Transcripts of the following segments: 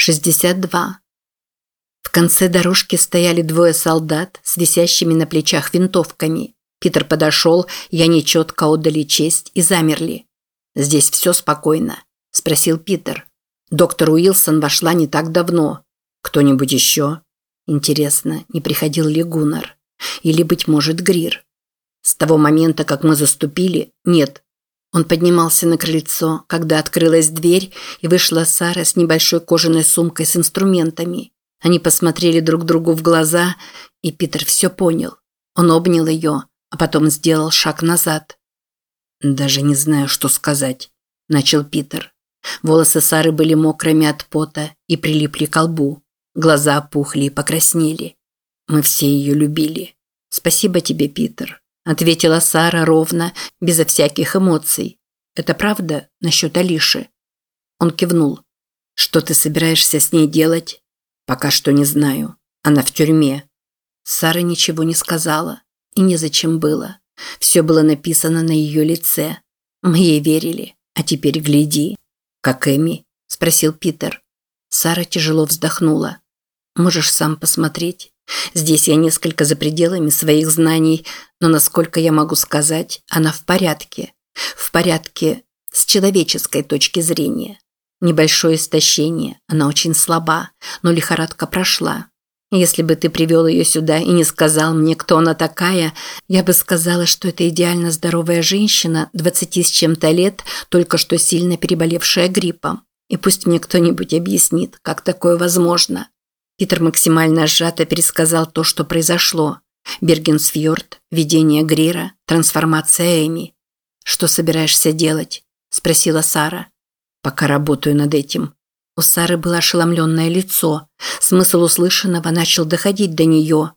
62. В конце дорожки стояли двое солдат с висящими на плечах винтовками. Питер подошел, и они четко отдали честь и замерли. «Здесь все спокойно?» – спросил Питер. Доктор Уилсон вошла не так давно. Кто-нибудь еще? Интересно, не приходил ли Гуннар? Или, быть может, Грир? С того момента, как мы заступили, нет. Он поднимался на крыльцо, когда открылась дверь, и вышла Сара с небольшой кожаной сумкой с инструментами. Они посмотрели друг другу в глаза, и Питер все понял. Он обнял ее, а потом сделал шаг назад. «Даже не знаю, что сказать», – начал Питер. Волосы Сары были мокрыми от пота и прилипли к лбу. Глаза опухли и покраснели. Мы все ее любили. «Спасибо тебе, Питер», – ответила Сара ровно, безо всяких эмоций. «Это правда насчет Алиши?» Он кивнул. «Что ты собираешься с ней делать?» «Пока что не знаю. Она в тюрьме». Сара ничего не сказала. И незачем было. Все было написано на ее лице. Мы ей верили. А теперь гляди. «Как Эми?» – спросил Питер. Сара тяжело вздохнула. «Можешь сам посмотреть. Здесь я несколько за пределами своих знаний, но, насколько я могу сказать, она в порядке. В порядке с человеческой точки зрения. Небольшое истощение, она очень слаба, но лихорадка прошла. Если бы ты привел ее сюда и не сказал мне, кто она такая, я бы сказала, что это идеально здоровая женщина, двадцати с чем-то лет, только что сильно переболевшая гриппом. И пусть мне кто-нибудь объяснит, как такое возможно. Питер максимально сжато пересказал то, что произошло. Бергенсфьорд, видение Грира, трансформация Эми. «Что собираешься делать?» – спросила Сара. «Пока работаю над этим», у Сары было ошеломленное лицо. Смысл услышанного начал доходить до нее.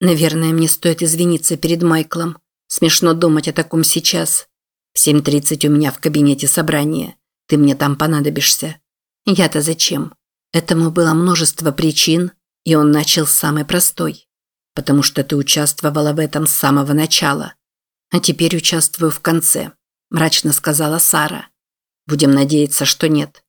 Наверное, мне стоит извиниться перед Майклом. Смешно думать о таком сейчас. В 7.30 у меня в кабинете собрание. Ты мне там понадобишься. Я-то зачем? Этому было множество причин, и он начал с самой простой. Потому что ты участвовала в этом с самого начала. А теперь участвую в конце, мрачно сказала Сара. Будем надеяться, что нет.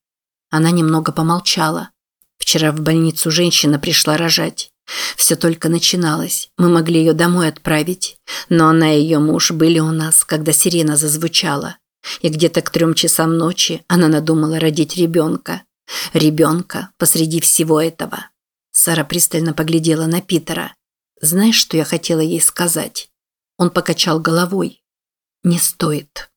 Она немного помолчала. Вчера в больницу женщина пришла рожать. Все только начиналось. Мы могли ее домой отправить. Но она и ее муж были у нас, когда сирена зазвучала. И где-то к трем часам ночи она надумала родить ребенка. Ребенка посреди всего этого. Сара пристально поглядела на Питера. «Знаешь, что я хотела ей сказать?» Он покачал головой. «Не стоит».